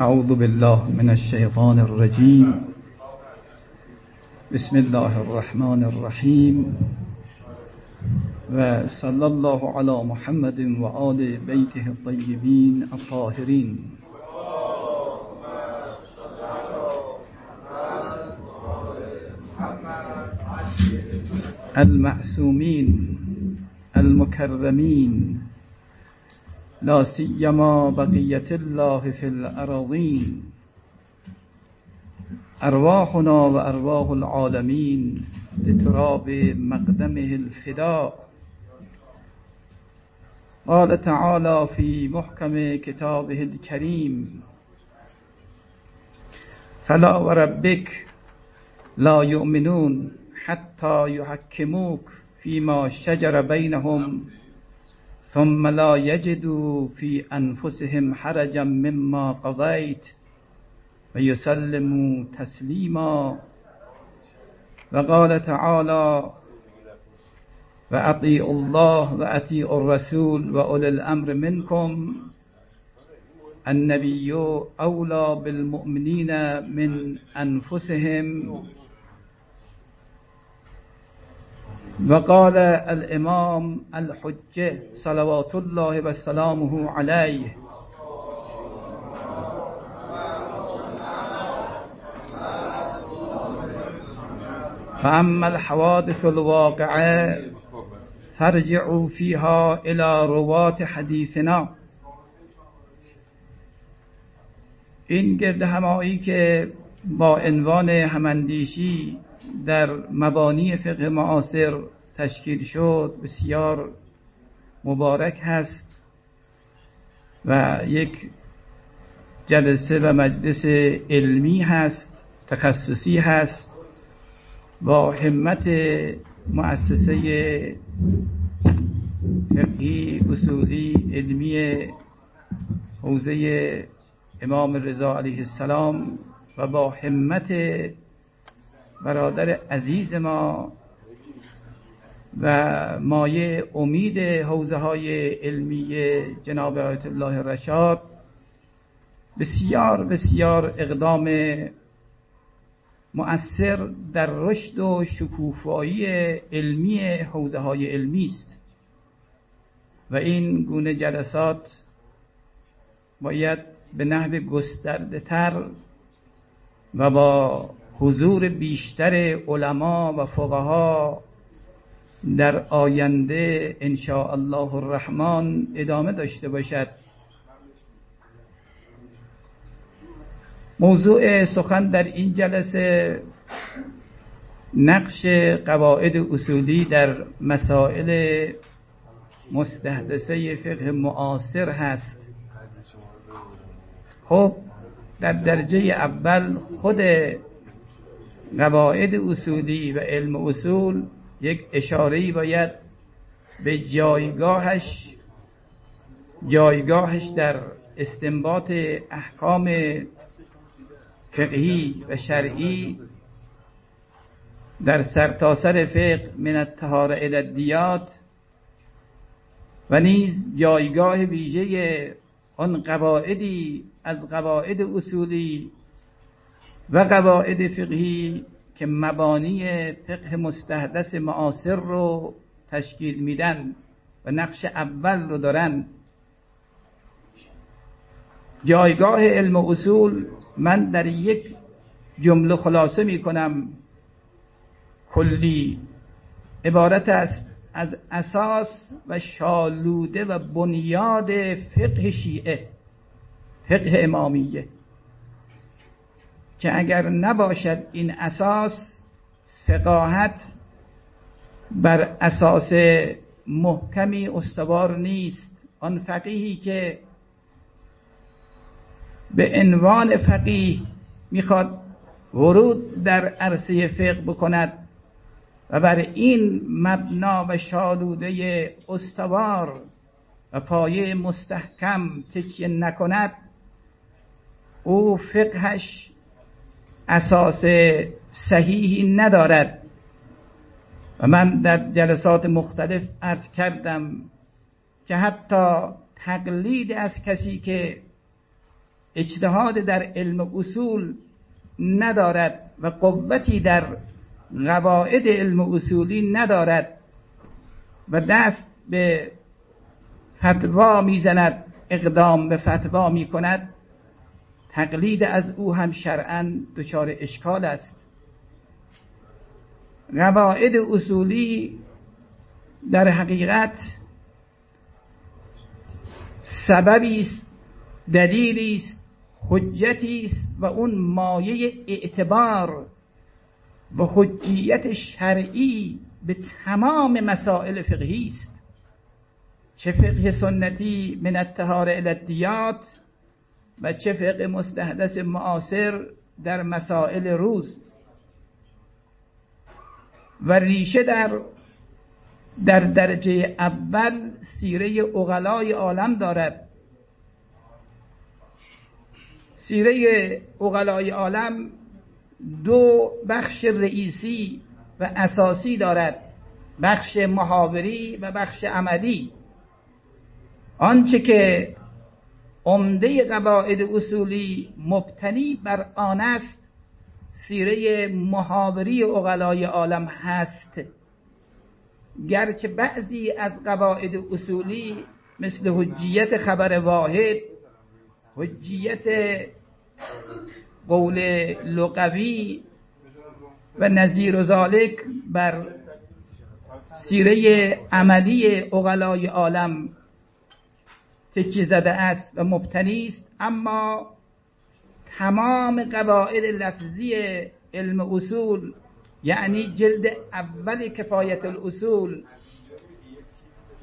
أعوذ بالله من الشيطان الرجيم. بسم الله الرحمن الرحيم. وصلى الله على محمد وآل بيته الطيبين الطاهرين. المعصومين المكرمين لا سيما بقية الله في الأراضين أرواحنا وأرواح العالمين لتراب مقدمه الفداء قال تعالى في محكم كتابه الكريم فلا وربك لا يؤمنون حتى يحكموك فيما شجر بينهم ثم لا يجدوا في أنفسهم حرجا مما قضيت ويسلموا تسليما. وقال تعالى وأطيعوا الله وأطيعوا الرسول وأولي الأمر منكم. النبي أولى بالمؤمنين من أنفسهم وقال الإمام الحجة صلوات الله وسلامه عليه. فأما الحوادث الواقعة فارجعوا فيها إلى روات حديثنا. این گرد همایی که با عنوان هماندیشی در مبانی فقه معاصر تشکیل شد. بسیار مبارک هست و یک جلسه و مجلس علمی هست تخصصی هست. با همت مؤسسه فقهی اصولی علمی حوزه امام رضا علیه السلام و با همت برادر عزیز ما و مایه امید حوزه های علمی جناب آیت الله رشاد بسیار بسیار اقدام مؤثر در رشد و شکوفایی علمی حوزه های علمی است و این گونه جلسات باید به نحو گسترده تر و با حضور بیشتر علما و فقها در آینده ان الله الرحمن ادامه داشته باشد. موضوع سخن در این جلسه نقش قواعد اصولی در مسائل مستحدثه فقه معاصر هست. خب در درجه اول خود قواعد اصولی و علم اصول یک اشاره باید به جایگاهش جایگاهش در استنباط احکام فقهی و شرعی در سرتاسر فقه من التهار الدیات و نیز جایگاه ویژه آن قواعدی از قواعد اصولی و قواعد فقهی که مبانی فقه مستحدث معاصر رو تشکیل میدن و نقش اول رو دارن جایگاه علم و اصول من در یک جمله خلاصه می کنم کلی عبارت است از اساس و شالوده و بنیاد فقه شیعه فقه امامیه. که اگر نباشد این اساس فقاهت بر اساس محکمی استوار نیست. آن فقیهی که به عنوان فقیه می‌خواد ورود در عرصه فقه بکند و بر این مبنا و شالوده استوار و پایه مستحکم تکیه نکند او فقهش اساس صحیحی ندارد. و من در جلسات مختلف عرض کردم که حتی تقلید از کسی که اجتهاد در علم اصول ندارد و قوتی در قواعد علم اصولی ندارد و دست به فتوا می‌زند اقدام به فتوا می کند تقلید از او هم شرعا دچار اشکال است. قواعد اصولی در حقیقت سببی است دلیلی است حجتی است و اون مایه اعتبار و حجیت شرعی به تمام مسائل فقهی است. چه فقه سنتی من التهار الادیات و چه فقه مستحدث معاصر در مسائل روز. و ریشه در در درجه اول سیره اغلای عالم دارد. سیره اغلای عالم دو بخش رئیسی و اساسی دارد. بخش محاوری و بخش عملی. آنچه که عمده قواعد اصولی مبتنی بر آن است سیره محاوری اغلای عالم هست. گرچه بعضی از قواعد اصولی مثل حجیت خبر واحد حجیت قول لغوی و نظیر و ذالک بر سیره عملی اغلای عالم تکی زده است و مبتنی است. اما تمام قواعد لفظی علم اصول یعنی جلد اول کفایت الاصول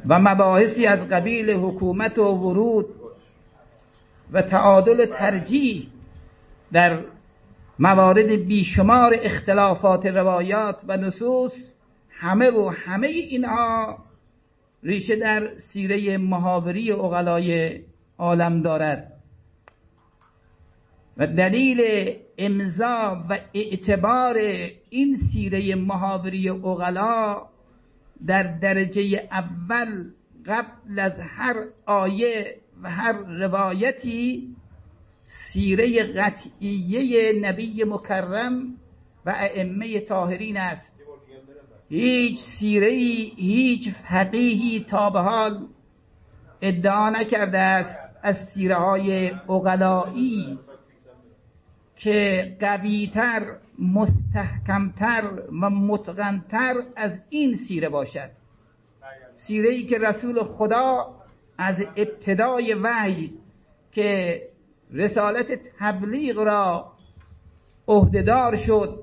و مباحثی از قبیل حکومت و ورود و تعادل ترجیح در موارد بیشمار اختلافات روایات و نصوص همه و همه اینها ریشه در سیره محاوری اغلای عالم دارد. و دلیل امضا و اعتبار این سیره محاوری اغلا در درجه اول قبل از هر آیه و هر روایتی سیره قطعیه نبی مکرم و ائمه طاهرین است. هیچ سیره هیچ فقیهی تا به حال ادعا نکرده است از سیره های اغلایی که قویتر مستحکمتر و متقنتر از این سیره باشد. سیره ای که رسول خدا از ابتدای وحی که رسالت تبلیغ را عهدهدار شد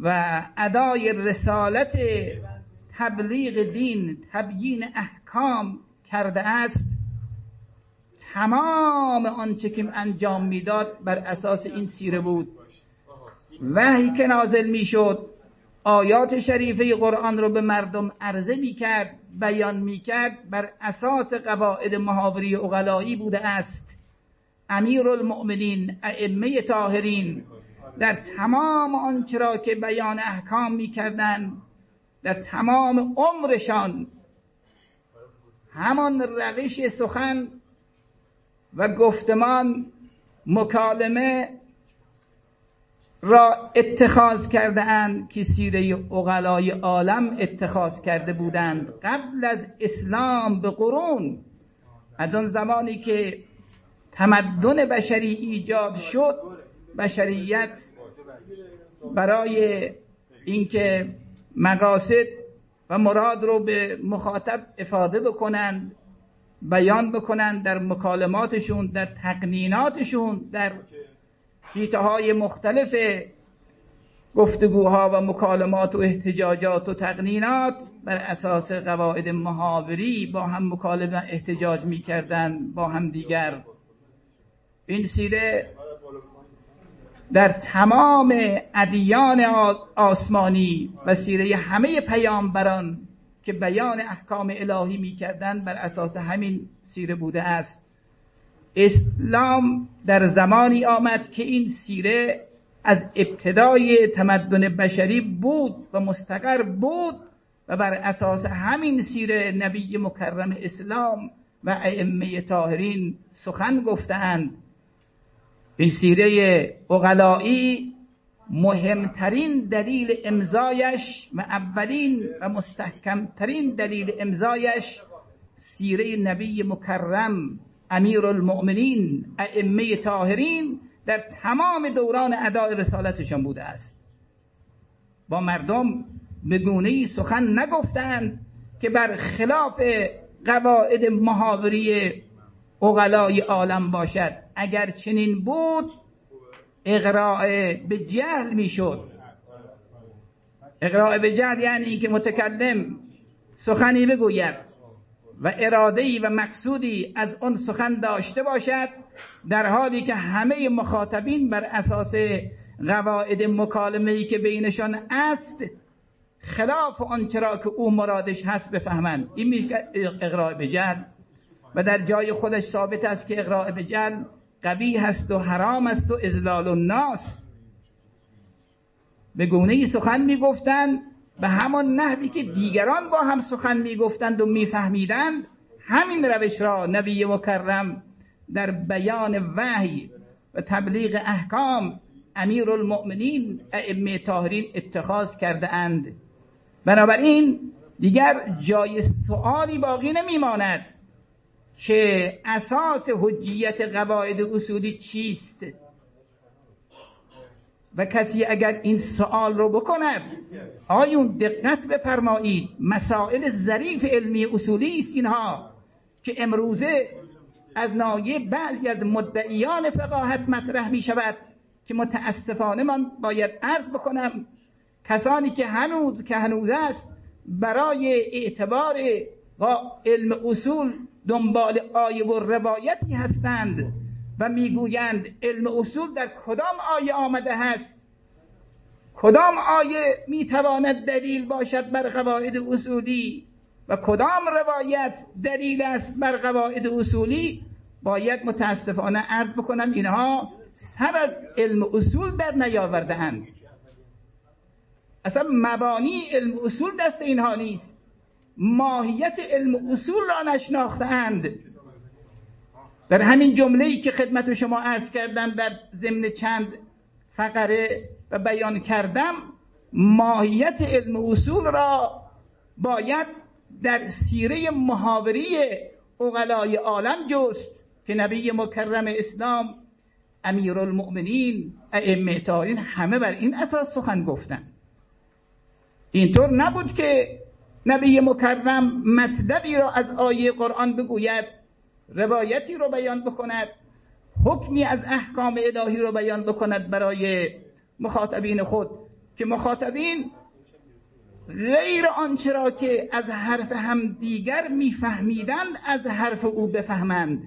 و ادای رسالت تبلیغ دین تبیین احکام کرده است. تمام آنچه که انجام می‌داد بر اساس این سیره بود. وحی که نازل می‌شد آیات شریفه قرآن رو به مردم عرضه می‌کرد بیان می‌کرد بر اساس قواعد محاوری اغلایی بوده است. امیر المؤمنین ائمه طاهرین در تمام آنچه را که بیان احکام می‌کردند در تمام عمرشان همان روش سخن و گفتمان مکالمه را اتخاذ کرده اند که سیره اغلای عالم اتخاذ کرده بودند قبل از اسلام به قرون. از آن زمانی که تمدن بشری ایجاد شد بشریت برای اینکه مقاصد و مراد رو به مخاطب افاده بکنند بیان بکنند در مکالماتشون در تقنیناتشون در حیطه های مختلف گفتگوها و مکالمات و احتجاجات و تقنینات بر اساس قواعد محاوری با هم مکالمه احتجاج می‌کردن با هم دیگر. این سیره در تمام ادیان آسمانی و سیره همه پیامبران که بیان احکام الهی می‌کردند بر اساس همین سیره بوده است. اسلام در زمانی آمد که این سیره از ابتدای تمدن بشری بود و مستقر بود و بر اساس همین سیره نبی مکرم اسلام و ائمه طاهرین سخن گفتند این سیره اقلایی مهمترین دلیل امضایش و اولین و مستحکمترین دلیل امضایش سیره نبی مکرم امیر المؤمنین ائمه طاهرین در تمام دوران ادای رسالتشان بوده است. با مردم به سخن نگفتند که بر خلاف قواعد محاوری اغلای عالم باشد. اگر چنین بود اقراء به جهل می‌شد. اقراء به جهل یعنی که متکلم سخنی بگوید و اراده و مقصودی از آن سخن داشته باشد در حالی که همه مخاطبین بر اساس قواعد مکالمه ای که بینشان است خلاف آنچه را که او مرادش هست بفهمند. این اقراء به جهل. و در جای خودش ثابت است که اقراء به جهل قوی هست و حرام است و ازلال الناس. به گونه ای سخن می‌گفتند به همان نحوی که دیگران با هم سخن می‌گفتند و میفهمیدند همین روش را نبی مکرم در بیان وحی و تبلیغ احکام امیر المؤمنین ائمه طاهرین اتخاذ کرده اند. بنابراین دیگر جای سوالی باقی نمیماند. که اساس حجیت قواعد اصولی چیست؟ و کسی اگر این سوال رو بکند آیون دقت بفرمایید مسائل ظریف علمی اصولی است اینها که امروزه از نایه بعضی از مدعیان فقاهت مطرح می شود که متاسفانه من باید عرض بکنم کسانی که هنوز که هنوز است برای اعتبار علم اصول دنبال آیه و روایتی هستند و می‌گویند علم اصول در کدام آیه آمده هست کدام آیه می‌تواند دلیل باشد بر قواعد اصولی؟ و کدام روایت دلیل است بر قواعد اصولی؟ باید متاسفانه عرض بکنم اینها سر از علم اصول در نیاورده اند اصلا مبانی علم اصول دست اینها نیست. ماهیت علم اصول را نشناختند در همین جمله ای که خدمت شما عرض کردم در ضمن چند فقره و بیان کردم ماهیت علم اصول را باید در سیره محاوری اغلای عالم جست که نبی مکرم اسلام امیر المؤمنین ائمه همه بر این اساس سخن گفتن اینطور نبود که نبی مکرم مطلبی را از آیه قرآن بگوید روایتی رو بیان بکند حکمی از احکام الهی رو بیان بکند برای مخاطبین خود که مخاطبین غیر آنچه را که از حرف هم دیگر میفهمیدند از حرف او بفهمند.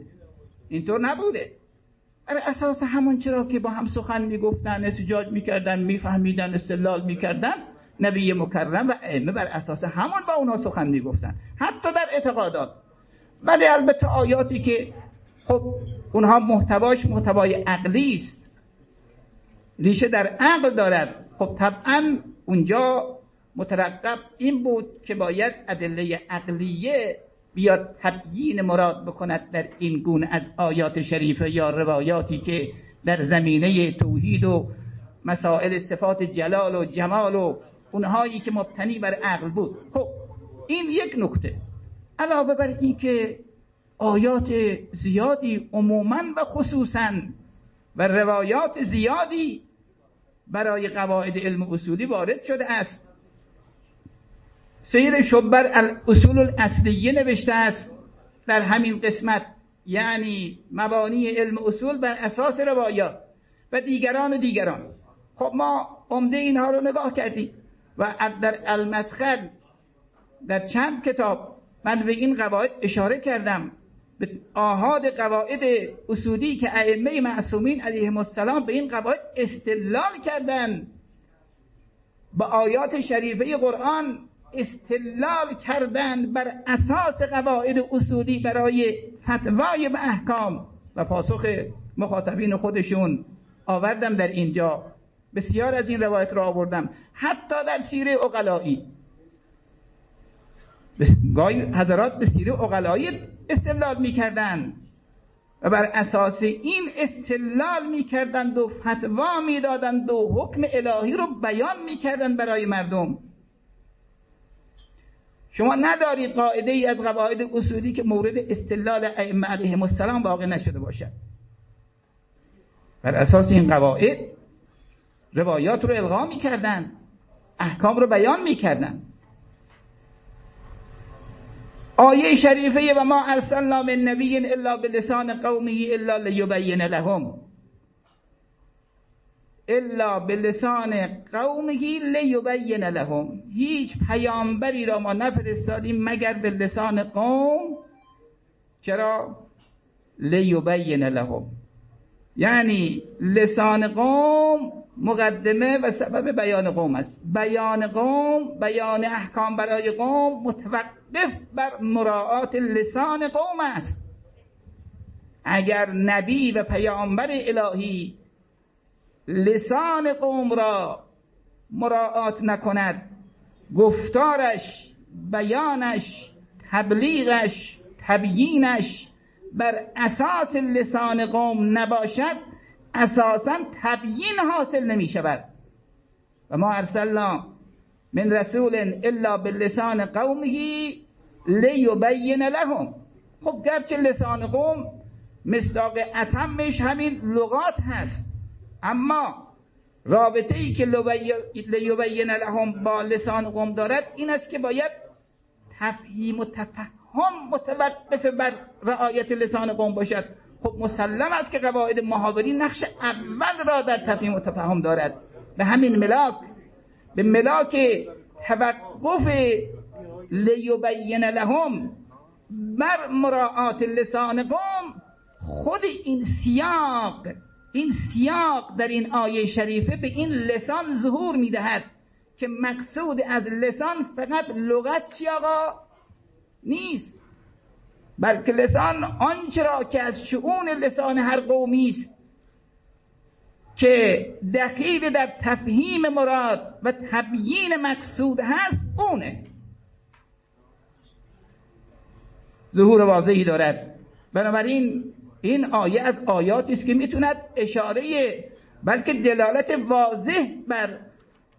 اینطور نبوده. بر اساس همون چرا که با هم سخن می‌گفتن احتجاج می‌کردن میفهمیدن استدلال می‌کردن نبی مکرم و ائمه بر اساس همون با اونا سخن می‌گفتن. حتی در اعتقادات. ولی البته آیاتی که خب اونها محتواش محتوای عقلی است. ریشه در عقل دارد. خب طبعا اونجا مترقب این بود که باید ادله عقلیه بیاد تبیین مراد بکند در این گونه از آیات شریفه یا روایاتی که در زمینه توحید و مسائل صفات جلال و جمال و اونهایی که مبتنی بر عقل بود. خب این یک نکته. علاوه بر این که آیات زیادی عموما و خصوصا و روایات زیادی برای قواعد علم اصولی وارد شده است. سید شبر اصول الاصلیه نوشته است در همین قسمت یعنی مبانی علم اصول بر اساس روایات و دیگران و دیگران. خب ما عمده اینها رو نگاه کردیم. و در المدخل در چند کتاب من به این قواعد اشاره کردم به آهاد قواعد اصولی که ائمه معصومین علیهم السلام به این قواعد استدلال کردند. با آیات شریفه قرآن استدلال کردند بر اساس قواعد اصولی برای فتوای به احکام و پاسخ مخاطبین خودشون. آوردم در اینجا. بسیار از این روایت را آوردم. حتی در سیره اقلایی. گاهی حضرات به سیره اقلایی استدلال می‌کردن و بر اساس این استلال می‌کردند و فتوا می‌دادند و حکم الهی رو بیان می‌کردند برای مردم. شما ندارید قاعده ای از قواعد اصولی که مورد استلال ائمه علیهم السلام واقع نشده باشد. بر اساس این قواعد روایات رو الغا می‌کردن. احکام رو بیان می‌کردن. آیه شریفه و ما ارسلنا من نبی الا بلسان قومه الا لیبین لهم. الا بلسان قومه لیبین لهم. هیچ پیامبری را ما نفرستادیم مگر به لسان قوم. چرا؟ لیبین لهم. یعنی لسان قوم مقدمه و سبب بیان قوم است. بیان قوم بیان احکام برای قوم متوقف بر مراعات لسان قوم است. اگر نبی و پیامبر الهی لسان قوم را مراعات نکند گفتارش بیانش تبلیغش تبیینش بر اساس لسان قوم نباشد اساسا تبیین حاصل نمی شود و ما ارسلنا من رسول الا باللسان قومه لیبین لهم. خب گرچه لسان قوم مصداق اتمش همین لغات هست اما رابطه ای که لیبین لهم با لسان قوم دارد این است که باید تفهیم و تفهم متوقف بر رعایت لسان قوم باشد. خب مسلم است که قواعد محاوری نقش اول را در تفهیم و تفهم دارد. به همین ملاک به ملاک توقف لیبین لهم بر مراعات لسان قوم. خود این سیاق این سیاق در این آیه شریفه به این لسان ظهور می‌دهد که مقصود از لسان فقط لغت چی آقا؟ نیست. بلکه لسان آنچه را که از شعون لسان هر قومی است که دقیق در تفهیم مراد و تبیین مقصود هست اونه. ظهور واضحی دارد. بنابراین این آیه از آیاتی است که می‌توند اشاره بلکه دلالت واضح بر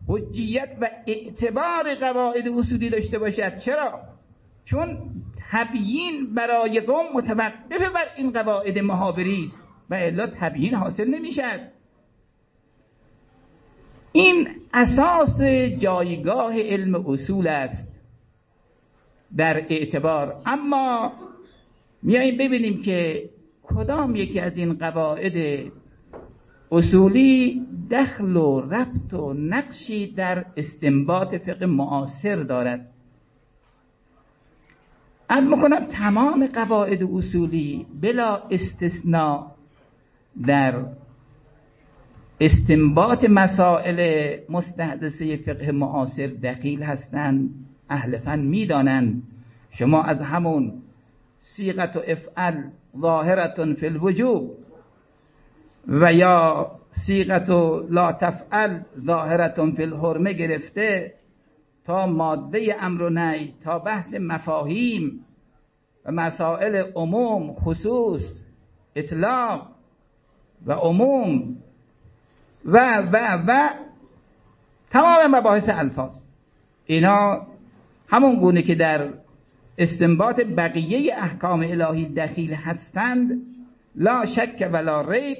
حجیت و اعتبار قواعد اصولی داشته باشد. چرا؟ چون تبیین برای قوم متوقف بر این قواعد محاوری است و الا تبیین حاصل نمی‌شد این اساس جایگاه علم اصول است در اعتبار. اما میاییم ببینیم که کدام یکی از این قواعد اصولی دخل و ربط و نقشی در استنباط فقه معاصر دارد. ارز می‌کنم تمام قواعد اصولی بلا استثناء در استنباط مسائل مستحدثه فقه معاصر دقیل هستند اهل فن می‌دانند. شما از همون سیغت و افعل ظاهرتون فی الوجوب و یا سیغت و لا تفعل ظاهرتون فی الحرمه گرفته تا ماده امر و نهی تا بحث مفاهیم و مسائل عموم خصوص اطلاق و عموم و و و تمام مباحث الفاظ. اینا همون گونه که در استنباط بقیه احکام الهی دخیل هستند لا شک ولا ریب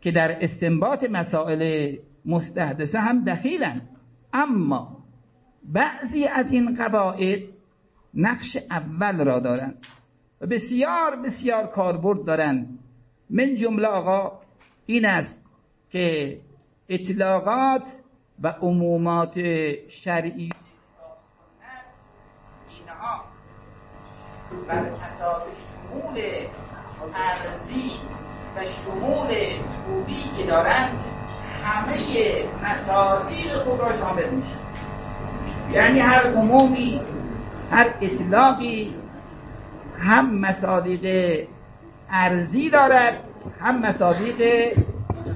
که در استنباط مسائل مستحدثه هم دخیلند اما بعضی از این قواعد نقش اول را دارند و بسیار بسیار کاربرد دارند. من جمله آقا این است که اطلاقات و عمومات شرعی اینها بر اساس شمول ارزی و شمول طولی که دارند همه مصادیق خود را شامل میشه یعنی هر عمومی هر اطلاقی هم مصادیق ارزی دارد هم مصادیق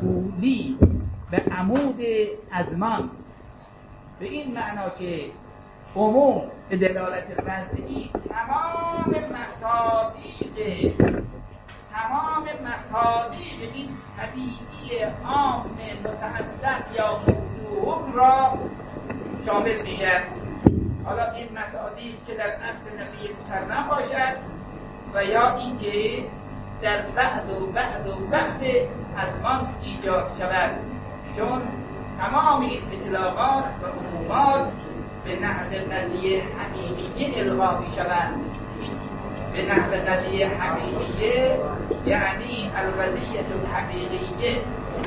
طولی به عمود ازمان. به این معنا که عموم به دلالت وضعی تمام مصادیق تمام مصادیق این طبیعی عام متعلق یا موضوع را شامل میشه حالا این مصادیق که در اصل نبی مکرم باشد و یا اینکه در بعد و بعد و بعد از آن ایجاد شود. چون تمام این اطلاقات و عمومات به نحو قضیه حقیقی القا می به نحو قضیه حقیقیه یعنی القضیه الحقیقیه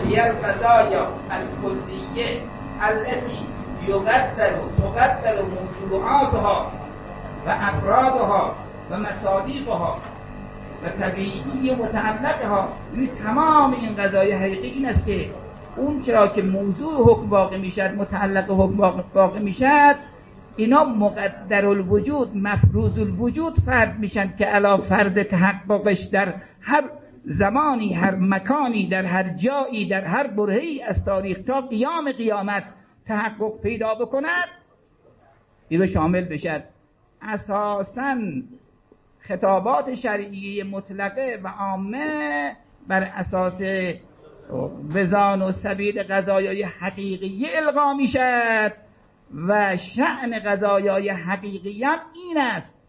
هي القضايا الكلية التي يقدر تقدر موضوعاتها و افرادها و مصادیقها و طبیعی متعلقها. این تمام این قضای حقیقی این است که اون چرا که موضوع حکم واقع می‌شد متعلق حکم واقع می‌شد اینا مقدر الوجود مفروض الوجود فرد میشن که علا فرد تحققش در هر زمانی هر مکانی در هر جایی در هر برهی از تاریخ تا قیام قیامت تحقق پیدا بکند این رو شامل بشد. اساسا خطابات شرعی مطلقه و عامه بر اساس وزان و سبیل قضایای حقیقی القا می‌شد و شعن قضایای حقیقی هم این است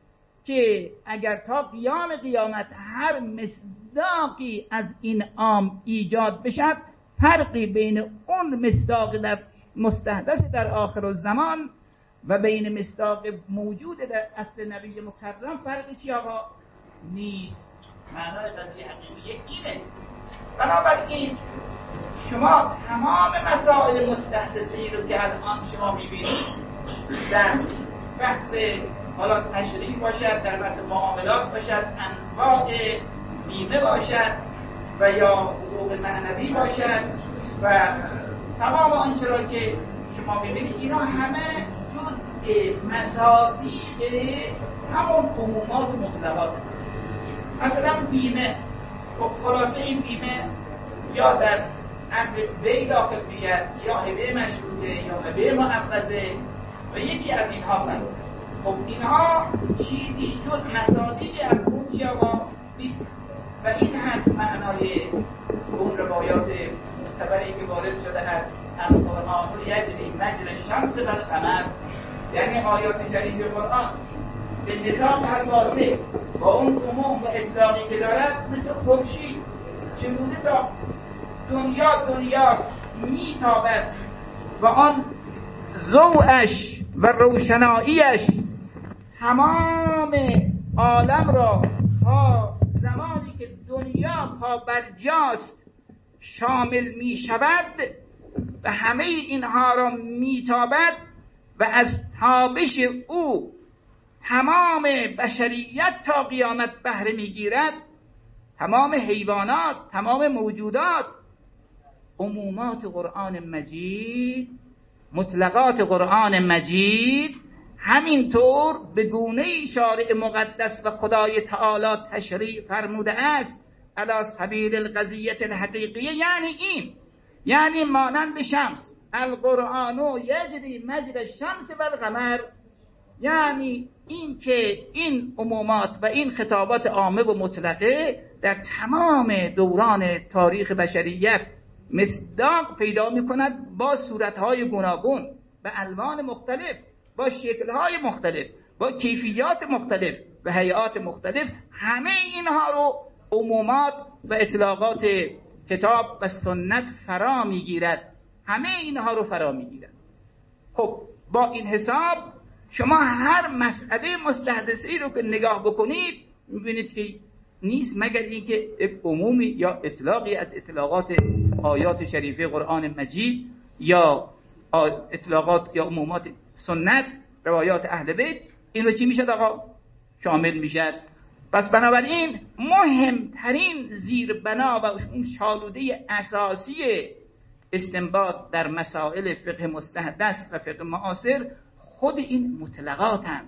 که اگر تا قیام قیامت هر مصداقی از این عام ایجاد بشد فرقی بین اون مصداق در مستحدث در آخر الزمان و بین مصداق موجود در اصل نبی مکرم فرقی چی آقا؟ نیست. معنای قضیه حقیقی اینه. بنابراین شما تمام مسائل مستحدثی رو که الان شما می‌بینید در بحث حالا تشریح باشد در بحث معاملات باشد انواع بیمه باشد و یا حقوق معنوی باشد و تمام آنچه را که شما می‌بینید اینا همه جزء مصادیق همون عمومات مطلقات مثلا بیمه. خب خلاصه این بیمه یا در عقد بی داخل می‌شد یا هبه مشروطه یا هبه معوضه و یکی از اینها بند خب اینها چیزی جز مصادیقی از اون چی آقا نیست. و این هست معنای اون روایات معتبری که وارد شده است القرآن یجری مجر شمس و القمر یعنی آیات شریف قرآن. به نظام الواسه با اون عموم و اطلاقی که دارد مثل خورشید چگونه تا دنیا دنیاست میتابد. و آن زوعش و روشناییش تمام عالم را تا زمانی که دنیا پا برجاست شامل می شود و همه اینها را میتابد و از تابش او تمام بشریت تا قیامت بهره می‌گیرد. تمام حیوانات تمام موجودات عمومات قرآن مجید مطلقات قرآن مجید همینطور به گونه شارع مقدس و خدای تعالی تشریع فرموده است. علا سبیل القضیت الحقیقیه یعنی این یعنی مانند شمس. القرآن یجری مجر شمس و القمر یعنی این که این عمومات و این خطابات عامه و مطلقه در تمام دوران تاریخ بشریت مصداق پیدا می کند با صورتهای گوناگون به الوان مختلف با شکلهای مختلف با کیفیات مختلف و هیئات مختلف. همه اینها رو عمومات و اطلاقات کتاب و سنت فرا می‌گیرد. همه اینها رو فرا می‌گیرد. خب با این حساب شما هر مسئله مستحدثه رو که نگاه بکنید می‌بینید که نیست مگر اینکه یک عمومی یا اطلاقی از اطلاقات آیات شریفه قرآن مجید یا اطلاقات یا عمومات سنت روایات اهل بیت این رو چی می‌شد آقا؟ شامل می‌شد. پس بنابراین مهمترین زیربنا و اون شالوده اساسی استنباط در مسائل فقه مستحدث و فقه معاصر خود این مطلقاتن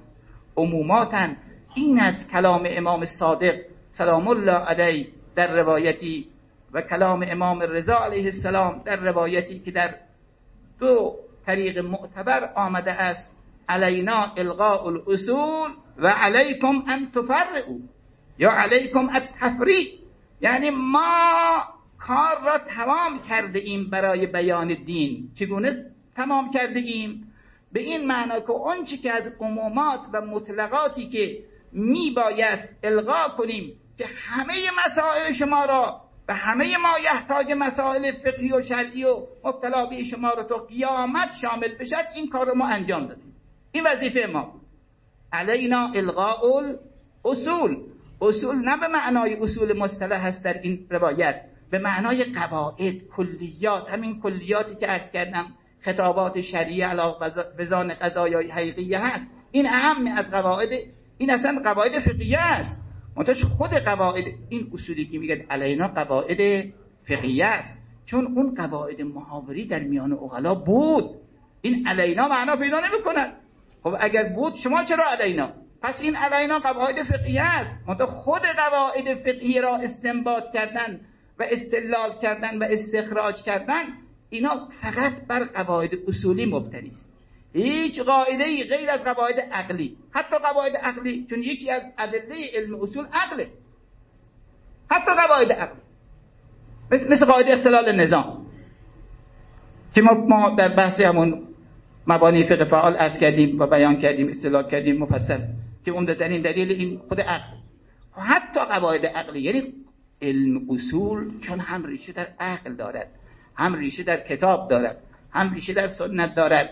عموماتن. این از کلام امام صادق سلام الله علیه در روایتی و کلام امام رضا علیه السلام در روایتی که در دو طریق معتبر آمده است. علینا القاء الاصول و علیکم ان تفرعوا یا علیکم التفریق یعنی ما کار را تمام کرده ایم برای بیان دین. چگونه تمام کرده ایم؟ به این معنا که اون که از عمومات و مطلقاتی که میبایست القا کنیم که همه مسائل شما را و همه ما یحتاج مسائل فقهی و شرعی و مبتلا شما را تو قیامت شامل بشد این کار ما انجام دادیم. این وظیفه ما بود. علینا الغاء اصول اصول نه به معنای اصول مصطلح هست در این روایت به معنای قواعد کلیات همین کلیاتی که عرض کردم خطابات شرعی علاق بزان قضایای حقیقیه هست. این اهم از قواعد این اصلا قواعد فقهیه است. منتش خود قواعد این اصولی که میگن علینا قواعد فقهیه است. چون اون قواعد محاوری در میان اغلا بود. این علینا معنا پیدا نمی‌کنن خب اگر بود شما چرا علینا؟ پس این علینا قواعد فقهیه است. منتها خود قواعد فقهی را استنباط کردن و استلال کردن و استخراج کردن اینا فقط بر قواعد اصولی مبتنی است. هیچ قاعده ای غیر از قواعد عقلی. حتی قواعد عقلی چون یکی از ادله علم اصول عقله. حتی قواعد عقلی مثل قاعده اختلال نظام. که ما در بحث همون مبانی فقه فعال عرض کردیم و بیان کردیم اصطلاح کردیم مفصل. که این دلیل این خود عقل. حتی قواعد عقلی یعنی علم اصول چون هم ریشه در عقل دارد هم ریشه در کتاب دارد هم ریشه در سنت دارد.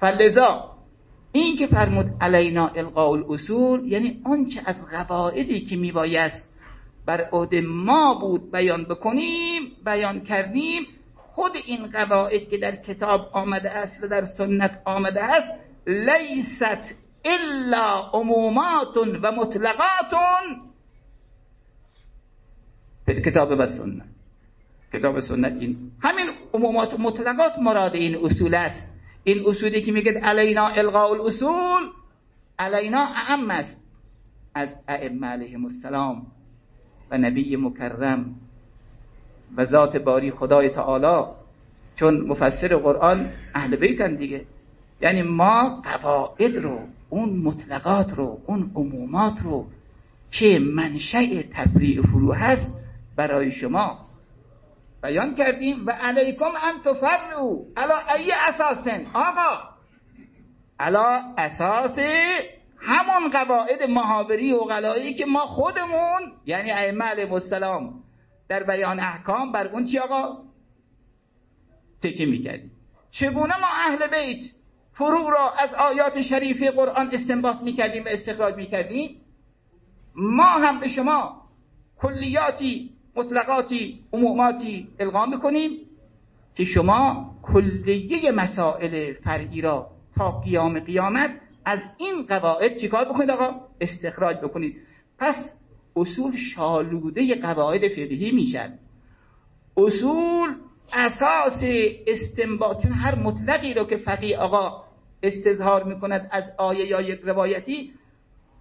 فلذا این که فرمود علینا القاء الاصول یعنی آنچه از قواعدی که میبایست بر عهده ما بود بیان بکنیم بیان کردیم خود این قواعد که در کتاب آمده است و در سنت آمده است لیست الا عمومات و مطلقات کتاب و سنت. کتاب سنت این همین عمومات و مطلقات مراد این اصول است. این اصولی که میگه علینا القاء الاصول علینا اعم است. از ائمه علیهم السلام و نبی مکرم و ذات باری خدای تعالی چون مفسر قرآن اهل بیتن دیگه. یعنی ما قواعد رو اون مطلقات رو اون عمومات رو که منشأ تفریع فرو هست برای شما بیان کردیم و علیکم ان تفرعوا علا ای اساسن؟ آقا. علا اساس همون قواعد محاوری و غلایی که ما خودمون یعنی ائمه علیهم السلام در بیان احکام بر اون چی آقا؟ تکی می‌کردیم. چگونه ما اهل بیت فروع را از آیات شریفه قرآن استنباط می‌کردیم و استخراج می‌کردیم. ما هم به شما کلیاتی مطلقاتی عموماتی القا می‌کنیم که شما کلیه مسائل فرعی را تا قیام قیامت از این قواعد چیکار بکنید آقا؟ استخراج بکنید. پس اصول شالوده قواعد فقهی میشن. اصول اساس استنباط هر مطلقی رو که فقیه آقا استظهار می‌کند از آیه یا یک روایتی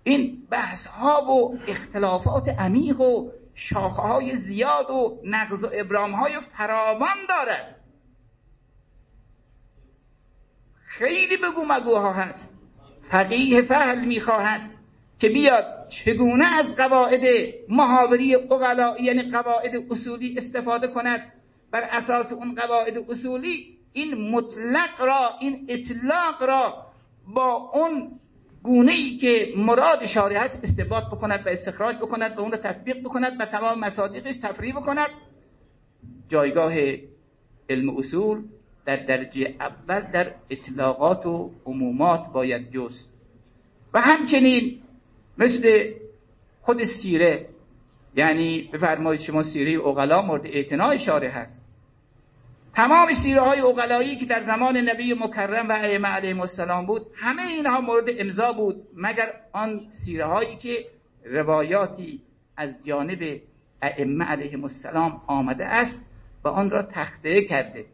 این بحث ها و اختلافات عمیق و شاخه های زیاد و نقض و ابرام های فراوان دارد خیلی بگو مگوها هست. فقیه فهل می‌خواهد که بیاد چگونه از قواعد محاوری اقلائی یعنی قواعد اصولی استفاده کند. بر اساس اون قواعد اصولی این مطلق را این اطلاق را با اون گونه ای که مراد شارع هست استباط بکند و استخراج بکند و اون رو تطبیق بکند و تمام مصادیقش تفریح بکند. جایگاه علم اصول در درجه اول در اطلاقات و عمومات باید جست. و همچنین مثل خود سیره یعنی بفرمایید شما سیره اغلا مورد اعتناع شارع هست. تمام سیره های اقلایی که در زمان نبی مکرم و ائمه علیهم السلام بود همه اینها مورد امضا بود مگر آن سیره هایی که روایاتی از جانب ائمه علیهم السلام آمده است و آن را تخته کرده.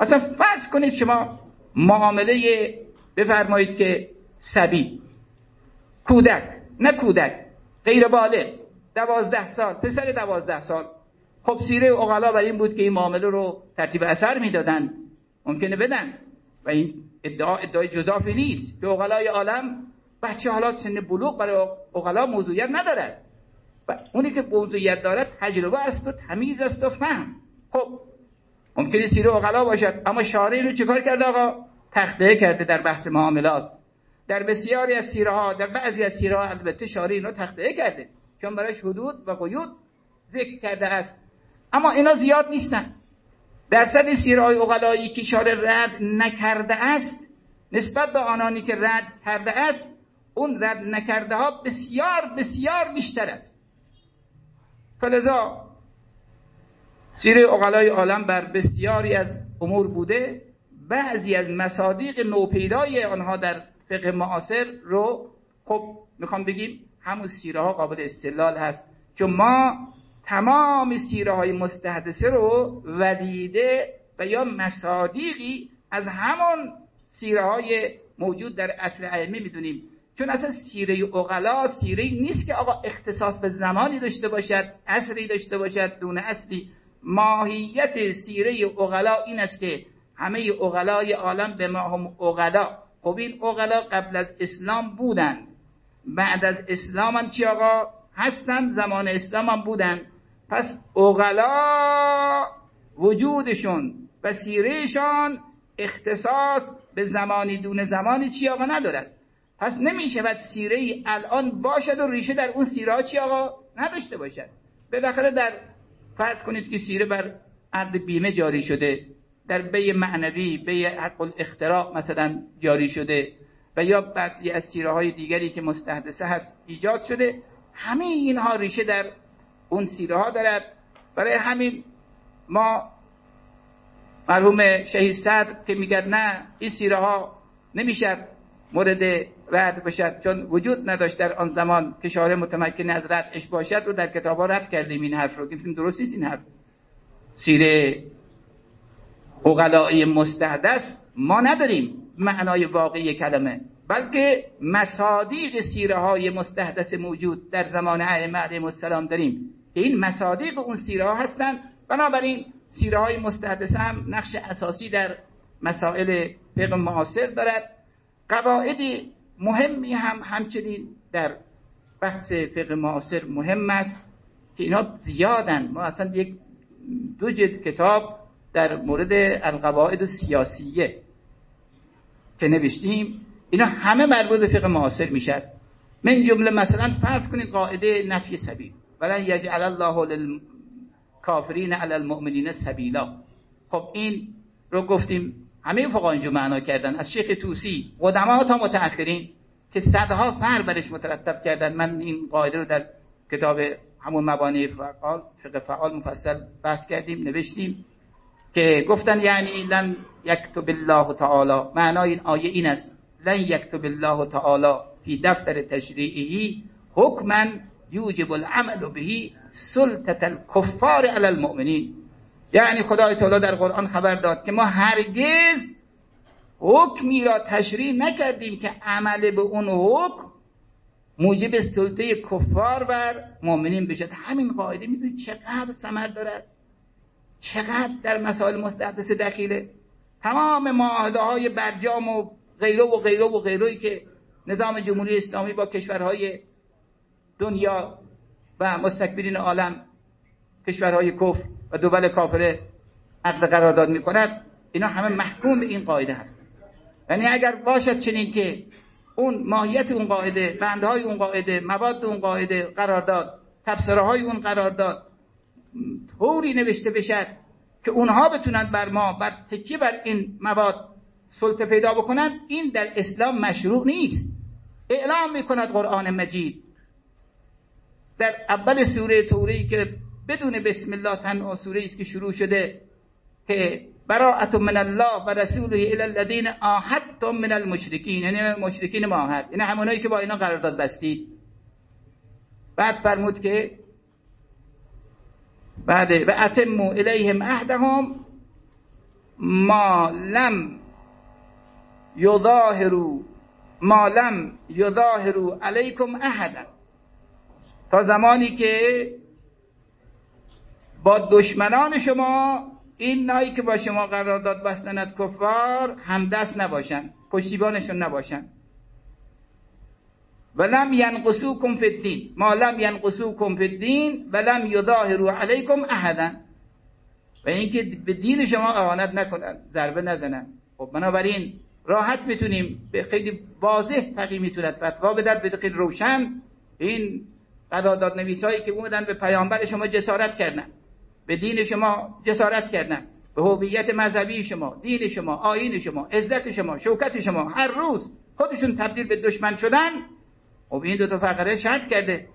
اصلا فرض کنید شما معامله بفرمایید که سبی کودک نه کودک. غیر بالغ. دوازده سال. پسر دوازده سال. خب سیره اغلا بر این بود که این معامله رو ترتیب اثر می‌دادن. ممکنه بدن. و این ادعا ادعای جزافی نیست. که اغلای عالم بچه حالات سن بلوغ برای اغلا موضوعیت ندارد. و اونی که موضوعیت دارد تجربه است و تمیز است و فهم. خب ممکنه سیره اقلا باشد. اما شارع رو چیکار کرده آقا؟ تخته کرده در بحث معاملات. در بسیاری از سیره ها در بعضی از سیره ها البته شارع اینو تخته کرده چون برایش حدود و قیود ذکر کرده است. اما اینا زیاد نیستن. درصد سیره های اقلایی که شارع رد نکرده است نسبت به آنانی که رد کرده است اون رد نکرده ها بسیار بسیار بیشتر است. فلذا سیره اقلای عالم بر بسیاری از امور بوده. بعضی از مصادیق نوپیدای آنها در فقه معاصر رو خب می‌خوام بگیم همون سیره ها قابل استدلال هست چون ما تمام سیره های مستحدثه رو ودیده و یا مصادیقی از همون سیره های موجود در اصل ائمه می‌دونیم. چون اصلا سیره اقلا سیره نیست که آقا اختصاص به زمانی داشته باشد اصلی داشته باشد دون اصلی ماهیت سیره اقلا این است که همه اقلای عالم به ما هم اقلا خب این اقلا قبل از اسلام بودن. بعد از اسلام هم چی آقا؟ هستن زمان اسلام هم بودن. پس اقلا وجودشون و سیرهشان اختصاص به زمانی دون زمانی چی آقا ندارد. پس نمی شود سیره ای الان باشد و ریشه در اون سیره چی آقا؟ نداشته باشد. بالاخره در فرض کنید که سیره بر عقد بیمه جاری شده. در بی معنوی بی حق الاختراع مثلا جاری شده و یا بعضی از سیره های دیگری که مستحدثه هست ایجاد شده. همه اینها ریشه در اون سیره ها دارد. برای همین ما مرحوم شهید صدر که میگد نه این سیره ها نمی‌شد مورد رد باشد چون وجود نداشت در آن زمان که شارع متمکن از ردش باشد رو در کتاب ها رد کردیم این حرف رو. گفتیم درست این حرف. سیره اغلای مستحدث ما نداریم معنای واقعی کلمه بلکه مصادیق سیره های مستحدث موجود در زمان ائمه علیهم السلام داریم. که این مصادیق اون سیره ها هستند بنابراین سیره های مستحدثه هم نقش اساسی در مسائل فقه معاصر دارد. قواعد مهمی هم همچنین در بحث فقه معاصر مهم است که اینا زیادن. ما اصلا یک دو جلد کتاب در مورد القواعد سیاسیه که نوشتیم اینا همه مربوط به فقه معاصر می‌شد من جمله مثلا فرض کنید قاعده نفی سبیل. ولن یجعل الله للکافرین علی المؤمنین سبیلا. خب این رو گفتیم همه فقها اینجا معنا کردن. از شیخ توسی قدما تا متأخرین که صدها فر برش مترتب کردن. من این قاعده رو در کتاب همون مبانی فقه فعال مفصل بحث کردیم نوشتیم. که گفتن یعنی لن یکتب الله تعالی. معنای این آیه این است. لن یکتب الله تعالی فی دفتر تشریعی حکما یوجب العمل به سلطت الکفار علی المؤمنین. یعنی خدای تعالی در قرآن خبر داد که ما هرگز حکمی را تشریع نکردیم که عمل به اون حکم موجب سلطه کفار بر مؤمنین بشد. همین قاعده می‌دونید چقدر ثمر دارد؟ چقدر در مسائل مستحدث دخیله تمام معاهده های برجام و غیره و غیره و غیره که نظام جمهوری اسلامی با کشورهای دنیا و مستکبرین عالم کشورهای کفر و دول کافره عقد قرارداد می کند اینا همه محکوم به این قاعده هست یعنی اگر باشد چنین که اون ماهیت اون قاعده بندهای اون قاعده مواد اون قاعده قرارداد تفسیرهای های اون قرارداد طوری نوشته بشد که اونها بتونن بر ما بر تکیه بر این مواد سلطه پیدا بکنن این در اسلام مشروع نیست. اعلام می‌کند قرآن مجید. در اول سوره توره که بدون بسم الله تنها سوره است که شروع شده که براعت من الله و رسوله الى الذين عاهدتم من المشرکین یعنی مشرکین معاهد یعنی همونایی که با اینا قرارداد بستید. بعد فرمود که بعد و اتموا الیهم عهدهم ما لم یظاهروا ما لم یظاهروا علیکم احدا تا زمانی که با دشمنان شما این نایی که با شما قرارداد بستن از کفار همدست نباشن پشتیبانشون نباشن ولم ینقصوکم فی الدین ما لم ینقصوکم فی الدین ولم یظاهروا علیکم احدا و اینکه به دین شما اهانت نکنن ضربه نزنن. خب بنابراین راحت می‌تونیم به خیلی واضح فقی می‌توند فتوا بدد به خیلی روشن. این قرارداد نویسایی که اومدن به پیامبر شما جسارت کردن. به دین شما جسارت کردن. به هویت مذهبی شما دین شما آیین شما عزت شما شوکت شما هر روز خودشون تبدیل به دشمن شدن. خب این دو تا فقره شرط کرده.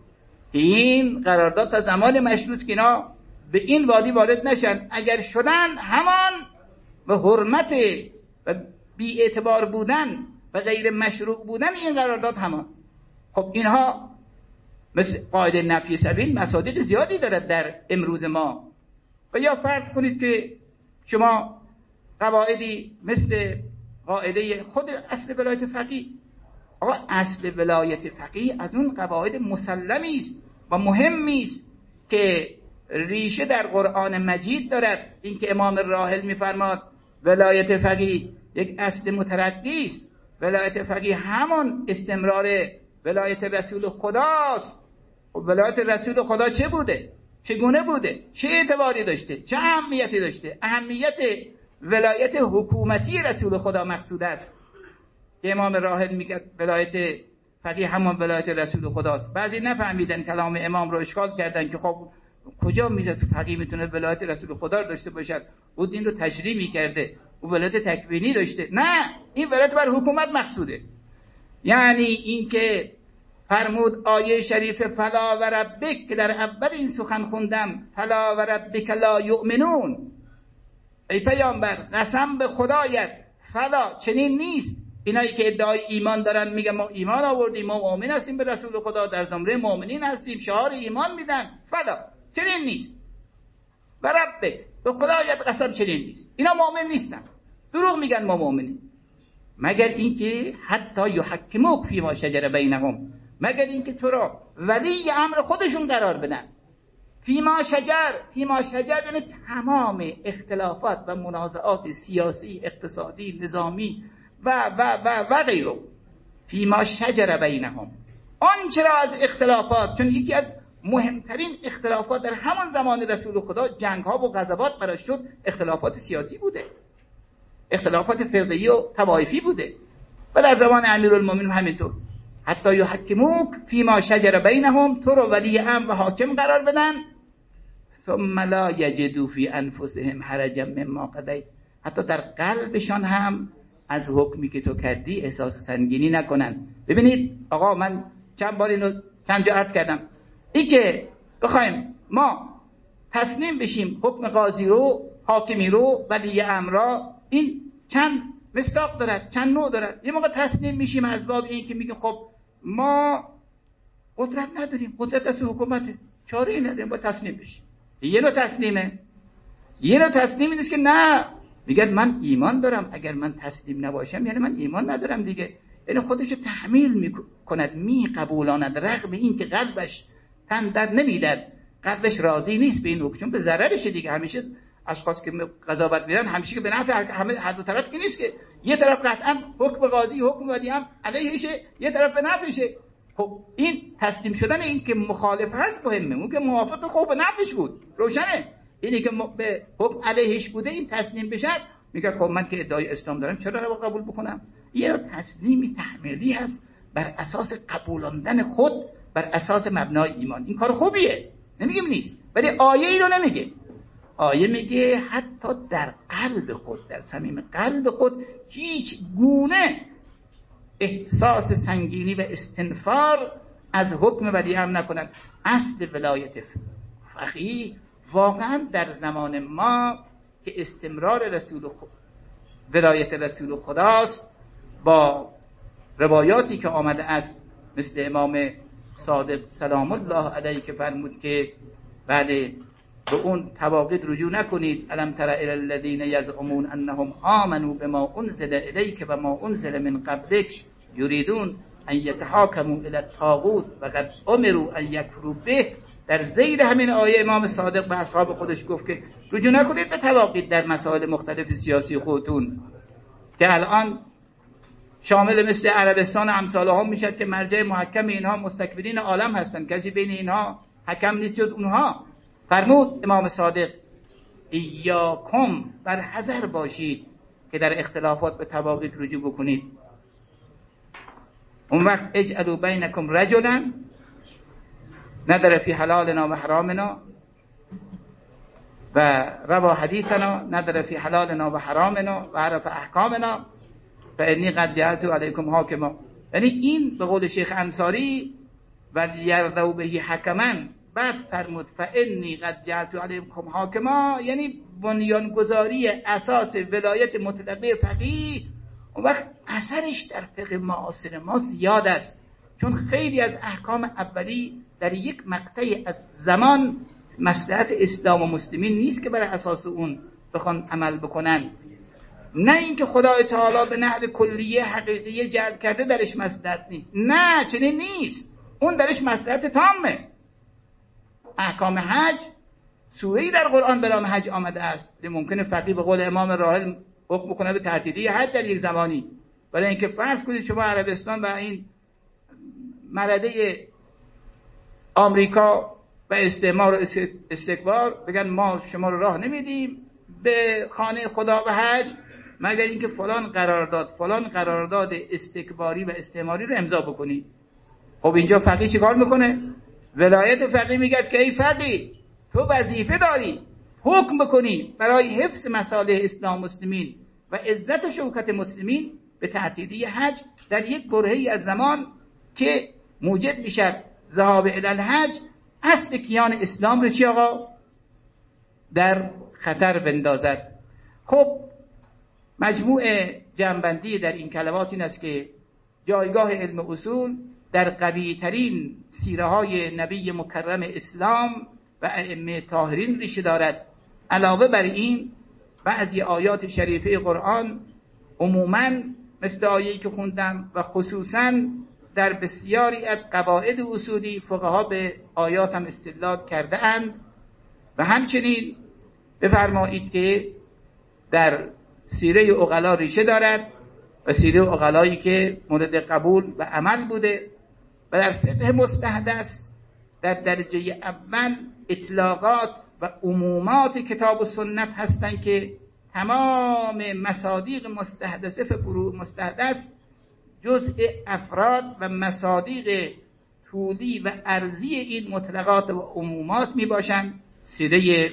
این قرارداد تا زمان مشروط که اینا به این وادی وارد نشن اگر شدن همان و حرمت و بی اعتبار بودن و غیر مشروع بودن این قرارداد همان. خب اینها مثل قاعده نفی سبیل مصادیق زیادی دارد در امروز ما. و یا فرض کنید که شما قواعدی مثل قاعده خود اصل ولایت فقیه آقا اصل ولایت فقیه از اون قواعد مسلمی است و مهمی است که ریشه در قرآن مجید دارد. اینکه امام راحل میفرماد ولایت فقیه یک اصل مترقی است. ولایت فقیه همان استمرار ولایت رسول خداست. و خب ولایت رسول خدا چه بوده؟ چگونه بوده؟ چه اعتباری داشته؟ چه اهمیتی داشته؟ اهمیت ولایت حکومتی رسول خدا مقصود است. که امام راهل میگه ولایت فقیه همان ولایت رسول خداست. بعضی نفهمیدن کلام امام رو اشکال کردن که خب کجا می‌زد فقیه می‌تونه ولایت رسول خدا داشته باشد؟ او دین رو تجریح می‌کرده. او ولایت تکوینی داشته. نه این ولایت بر حکومت مقصوده. یعنی اینکه فرمود آیه شریف فلا و ربک که در اول این سخن خوندم فلا و ربک لا یؤمنون ای پیامبر قسم به خدایت فلا چنین نیست. اینایی که ادعای ایمان دارن میگن ما ایمان آوردیم ما مؤمن هستیم به رسول خدا در زمره مؤمنین هستیم شعار ایمان میدن. فلا چنین نیست. و ربک به خدایت قسم چنین نیست. اینا مؤمن نیستن. دروغ میگن ما مؤمنیم. مگر اینکه حتی یحکموک فی ما شجر بینهم. مگر اینکه تو را ولی امر خودشون قرار بدن. فیما شجر فیما شجر یعنی تمام اختلافات و منازعات سیاسی اقتصادی نظامی و و و و غیره. فیما شجر بینهم. آنچه را از اختلافات چون یکی از مهمترین اختلافات در همان زمان رسول خدا جنگ ها و غزوات براش شد اختلافات سیاسی بوده. اختلافات فرقی و توایفی بوده. و در زمان امیرالمومنین همینطور. حتی یحکموک فیما شجر بینهم تو رو ولی ام و حاکم قرار بدن. ثم لا یجدو فی انفسهم حرجا مما قضیت. حتی در قلبشان هم از حکمی که تو کردی احساس سنگینی نکنن. ببینید آقا من چند بار اینو چند جا عرض کردم. ای که بخوایم ما تسلیم بشیم حکم قاضی رو حاکمی رو ولی امرا این چند مستاق دارد چند نوع دارد. یه موقع تسلیم میشیم از باب این که میگه خب ما قدرت نداریم. قدرت از حکومته. چاره نداریم با تسلیم بشیم. یه نوع تسلیمه. یه نوع تسلیمی نیست که نه. میگه من ایمان دارم اگر من تسلیم نباشم یعنی من ایمان ندارم دیگه. یعنی خودش تحمیل می‌کند می قبولاند رغم این که قلبش تن در نمیدد قلبش راضی نیست به این حکم به ضررشه دیگه. همیشه اشخاص که قضاوت میرن همیشه که به نفع همه هر دو طرف که نیست که. یه طرف قطعا حکم قاضی حکم ولی هم علیهشه یه طرف به نفعشه. خب این تسلیم شدن این که مخالف هست مهمه. اون که موافق خوب به نفعش بود. روشنه. اینی که به حکم علیهش بوده این تسلیم بشد میگه خب من که ادعای اسلام دارم چرا رو قبول بکنم؟ یه تسلیمی تحمیلی هست بر اساس قبولاندن خود بر اساس مبنای ایمان. این کار خوبیه نمیگیم نیست ولی آیه ای رو نمیگه. آیه میگه حتی در قلب خود در صمیم قلب خود هیچ گونه احساس سنگینی و استنفار از حکم ولی هم نکنند اصل ولایت فقیه واقعا در زمان ما که استمرار رسول خود ولایت رسول خداست با روایاتی که آمده است مثل امام صادق سلام الله علیه که فرمود که بعد به اون تواقید رجوع نکنید. الم تر الى الذين يزعمون انهم امنوا بما انزل اليك و ما انزل من قبلك يريدون ان يتحاكموا الى الطاغوت و قد امروا ان يكفروا به در زیر همین آیه امام صادق به اصحاب خودش گفت که رجوع نکنید به تواقید در مسائل مختلف سیاسی خودتون که الان شامل مثل عربستان امثال هم می‌شد که مرجع محکم اینها مستکبرین عالم هستند. کسی بین اینها حکم نیست جز اونها. فرمود امام صادق ایاکم بر حذر باشید که در اختلافات به تواقیت رجوع بکنید. اون وقت اجعلوا بینکم رجلا ندر فی حلالنا و حرامنا و روا حدیثنا ندر فی حلالنا و حرامنا و عرف احکامنا. فانی قد جعلت علیکم حاکما. یعنی این به قول شیخ انصاری و یرضوا به حکمن. بعد فرمود فانی قد جعلت علیکم حاکما. یعنی بنیانگذاری اساس ولایت مطلقه فقیه. اون وقت اثرش در فقه معاصر ما زیاد است. چون خیلی از احکام اولی در یک مقطعی از زمان مسلحت اسلام و مسلمین نیست که برای اساس اون بخوان عمل بکنن. نه اینکه خدای تعالی به نحو کلیه حقیقی جعل کرده درش مسلحت نیست. نه چنین نیست. اون درش مسلحت تامه. احکام حج سوره در قرآن به نام حج آمده است. ممکنه فقیه به قول امام راحل حکم بکنه به تعطیلی حج در یک زمانی. برای اینکه فرض کنید شما عربستان و این مرده آمریکا و استعمار و استکبار بگن ما شما رو راه نمیدیم به خانه خدا و حج مگر اینکه فلان قرارداد فلان قرارداد استکباری و استعماری رو امضا بکنید خب اینجا فقیه چیکار می‌کنه؟ ولایت فقیه میگه که ای فقیه تو وظیفه داری حکم بکنی برای حفظ مصالح اسلام مسلمین و عزت و شوکت مسلمین به تعطیلی حج در یک برهی از زمان که موجب می‌شد ذهاب الالحج اصل کیان اسلام رو چی آقا؟ در خطر بندازد. خب مجموع جنبندی در این کلمات این است که جایگاه علم اصول در قوی ترین سیره های نبی مکرم اسلام و ائمه طاهرین ریشه دارد. علاوه بر این بعضی آیات شریفه قرآن عموما مثل آیه‌ای که خوندم و خصوصا در بسیاری از قواعد اصولی فقها به آیات هم استدلال کرده اند و همچنین بفرمایید که در سیره اغلا ریشه دارد و سیره اغلایی که مورد قبول و عمل بوده و در فقه مستحدث در درجه اول اطلاقات و عمومات کتاب و سنت هستند که تمام مصادیق مستحدثه فروع مستحدث جزء افراد و مصادیق طولی و ارزی این مطلقات و عمومات می باشند سیره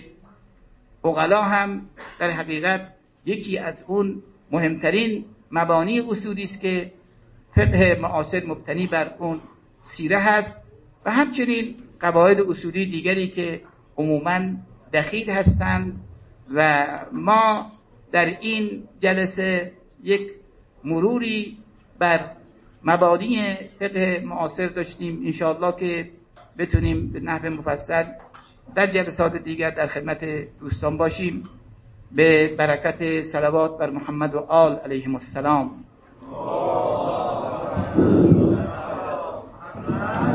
اغلا هم در حقیقت یکی از اون مهمترین مبانی اصولی است که فقه معاصر مبتنی بر اون سیره هست و همچنین قواعد اصولی دیگری که عموما دخیل هستند و ما در این جلسه یک مروری بر مبانی فقه معاصر داشتیم. انشاءالله که بتونیم به نحو مفصل در جلسات دیگر در خدمت دوستان باشیم. به برکت صلوات بر محمد و آل علیهم السلام.